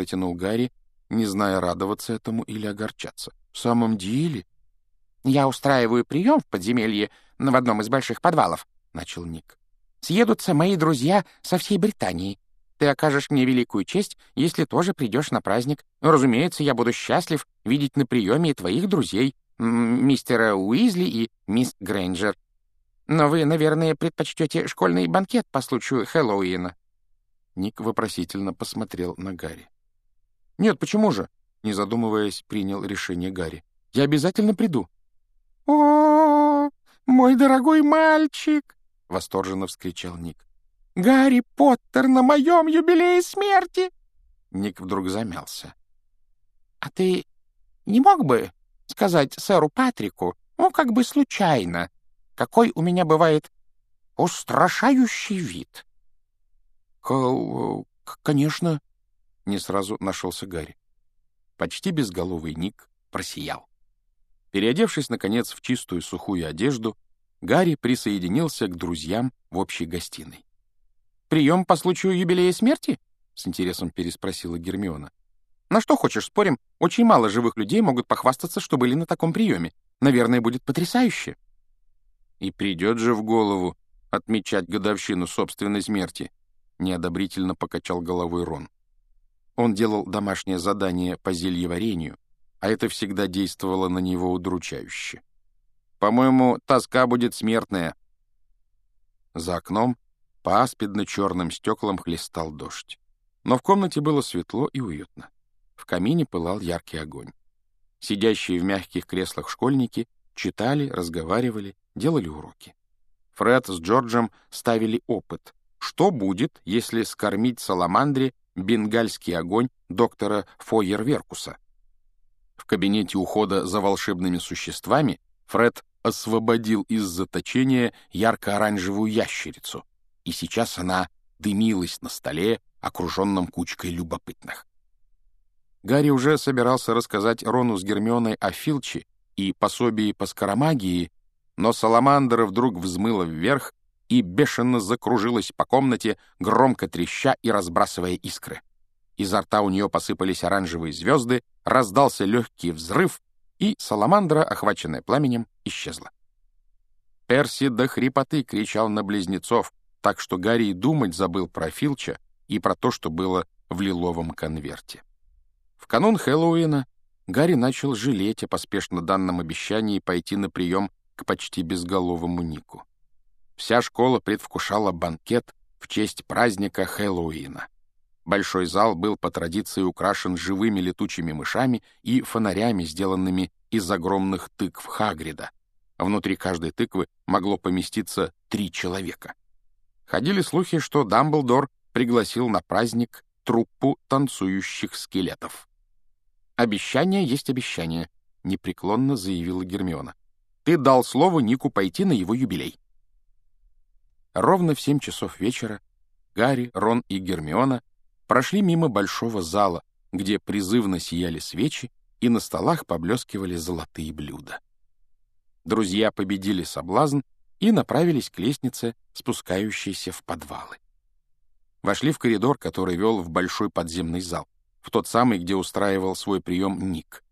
протянул Гарри, не зная, радоваться этому или огорчаться. «В самом деле?» «Я устраиваю прием в подземелье в одном из больших подвалов», — начал Ник. «Съедутся мои друзья со всей Британии. Ты окажешь мне великую честь, если тоже придешь на праздник. Разумеется, я буду счастлив видеть на приеме твоих друзей, мистера Уизли и мисс Грейнджер. Но вы, наверное, предпочтете школьный банкет по случаю Хэллоуина». Ник вопросительно посмотрел на Гарри. «Нет, почему же?» — не задумываясь, принял решение Гарри. «Я обязательно приду». «О, мой дорогой мальчик!» — восторженно вскричал Ник. «Гарри Поттер на моем юбилее смерти!» Ник вдруг замялся. «А ты не мог бы сказать сэру Патрику, ну, как бы случайно, какой у меня бывает устрашающий вид?» «Конечно», — не сразу нашелся Гарри. Почти безголовый Ник просиял. Переодевшись, наконец, в чистую сухую одежду, Гарри присоединился к друзьям в общей гостиной. «Прием по случаю юбилея смерти?» — с интересом переспросила Гермиона. «На что хочешь, спорим? Очень мало живых людей могут похвастаться, что были на таком приеме. Наверное, будет потрясающе». «И придет же в голову отмечать годовщину собственной смерти», — неодобрительно покачал головой Рон. Он делал домашнее задание по зельеварению, а это всегда действовало на него удручающе. «По-моему, тоска будет смертная». За окном по аспидно-черным стеклам хлестал дождь. Но в комнате было светло и уютно. В камине пылал яркий огонь. Сидящие в мягких креслах школьники читали, разговаривали, делали уроки. Фред с Джорджем ставили опыт. Что будет, если скормить саламандре бенгальский огонь доктора Фойерверкуса? В кабинете ухода за волшебными существами Фред освободил из заточения ярко-оранжевую ящерицу, и сейчас она дымилась на столе, окруженном кучкой любопытных. Гарри уже собирался рассказать Рону с Гермионой о Филче и пособии по скоромагии, но Саламандра вдруг взмыла вверх и бешено закружилась по комнате, громко треща и разбрасывая искры. Изо рта у нее посыпались оранжевые звезды, раздался легкий взрыв, и саламандра, охваченная пламенем, исчезла. Перси до хрипоты кричал на близнецов, так что Гарри и думать забыл про Филча и про то, что было в лиловом конверте. В канун Хэллоуина Гарри начал жалеть о поспешно данном обещании пойти на прием к почти безголовому Нику. Вся школа предвкушала банкет в честь праздника Хэллоуина. Большой зал был по традиции украшен живыми летучими мышами и фонарями, сделанными из огромных тыкв Хагрида. Внутри каждой тыквы могло поместиться три человека. Ходили слухи, что Дамблдор пригласил на праздник труппу танцующих скелетов. «Обещание есть обещание», — непреклонно заявила Гермиона. «Ты дал слово Нику пойти на его юбилей». Ровно в семь часов вечера Гарри, Рон и Гермиона прошли мимо большого зала, где призывно сияли свечи, и на столах поблескивали золотые блюда. Друзья победили соблазн и направились к лестнице, спускающейся в подвалы. Вошли в коридор, который вел в большой подземный зал, в тот самый, где устраивал свой прием Ник.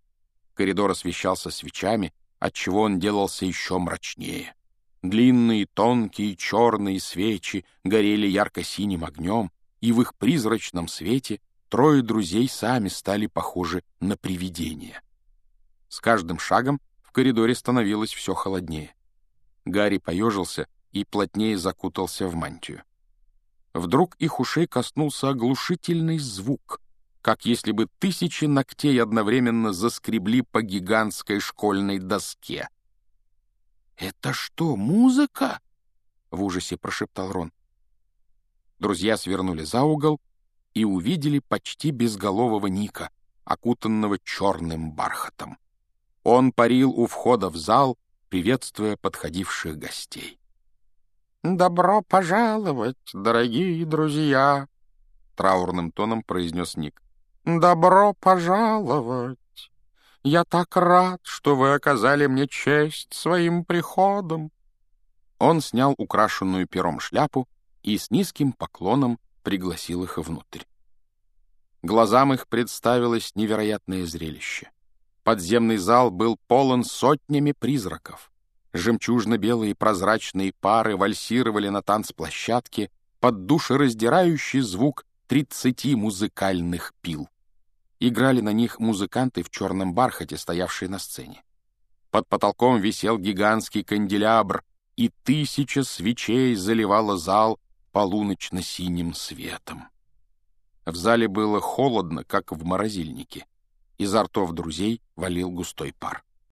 Коридор освещался свечами, отчего он делался еще мрачнее. Длинные, тонкие, черные свечи горели ярко-синим огнем, и в их призрачном свете трое друзей сами стали похожи на привидения. С каждым шагом в коридоре становилось все холоднее. Гарри поежился и плотнее закутался в мантию. Вдруг их ушей коснулся оглушительный звук, как если бы тысячи ногтей одновременно заскребли по гигантской школьной доске. «Это что, музыка?» — в ужасе прошептал Рон. Друзья свернули за угол и увидели почти безголового Ника, окутанного черным бархатом. Он парил у входа в зал, приветствуя подходивших гостей. «Добро пожаловать, дорогие друзья!» — траурным тоном произнес Ник. «Добро пожаловать! Я так рад, что вы оказали мне честь своим приходом!» Он снял украшенную пером шляпу и с низким поклоном пригласил их внутрь. Глазам их представилось невероятное зрелище. Подземный зал был полон сотнями призраков. Жемчужно-белые прозрачные пары вальсировали на танцплощадке под душераздирающий звук тридцати музыкальных пил. Играли на них музыканты в черном бархате, стоявшие на сцене. Под потолком висел гигантский канделябр, и тысяча свечей заливала зал полуночно-синим светом. В зале было холодно, как в морозильнике. Изо ртов друзей валил густой пар.